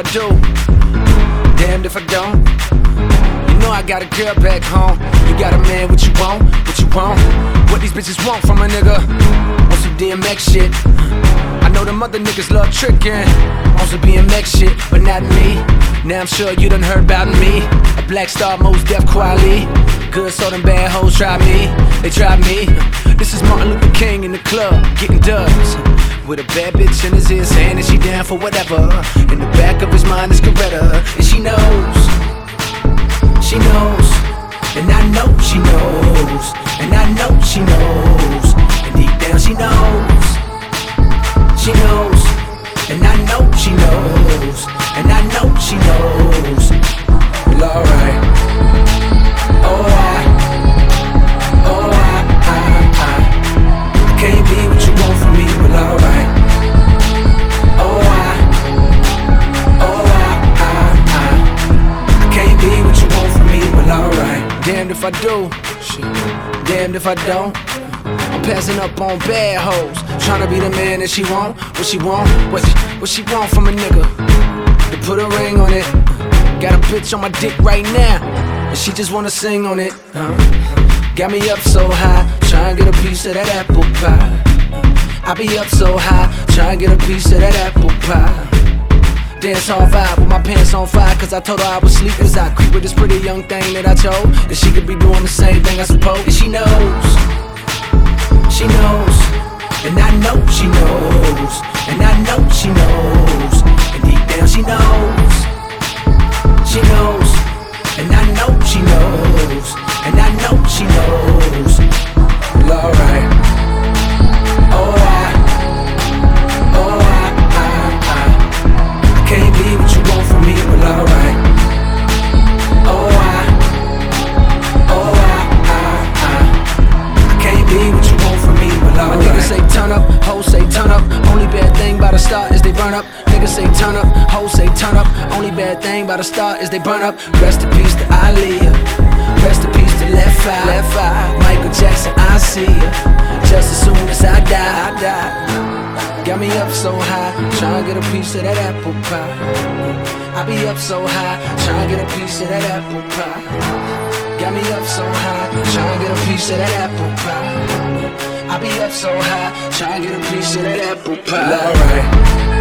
I do, damned if I don't. You know I got a girl back home. You got a man, what you want? What you want? What these bitches want from a nigga? Want some DMX shit? I know them other niggas love tricking. Want some BMX shit, but not me. Now I'm sure you done heard about me. A black star, Mos Def Kweli. Good, so them bad hoes try me. They try me. This is Martin Luther King in the club, getting dubs. With a bad bitch in his ear saying that she down for whatever. In the back of his mind is Coretta, and she knows. She knows, and I know she knows, and I know she knows, and deep down she knows. She knows, Damned if I do, shit. Damned if I don't. I'm passing up on bad hoes, trying to be the man that she want. What she want, what she, what she want from a nigga. To put a ring on it. Got a bitch on my dick right now, and she just wanna sing on it. huh? Got me up so high, trying to get a piece of that apple pie. I be up so high, trying to get a piece of that apple pie. Dance on vibe with my pants on fire Cause I told her I was sleep as I creep with this pretty young thing that I chose And she could be doing the same thing I suppose And she knows She knows And I know she knows And I know she knows. And deep down she knows She knows turn up, hoes say turn up. Only bad thing about a start is they burn up. Niggas say turn up, hoes say turn up. Only bad thing about a start is they burn up. Rest in peace to Aaliyah. Rest in peace to Left Eye. Left Eye. Michael Jackson, I see ya. Just as soon as I die, I die. Got me up so high, trying to get a piece of that apple pie. I be up so high, trying to get a piece of that apple pie. Got me up so high, trying to get a piece of that apple pie. Be up so high, trying to get a piece of that apple pie. Alright.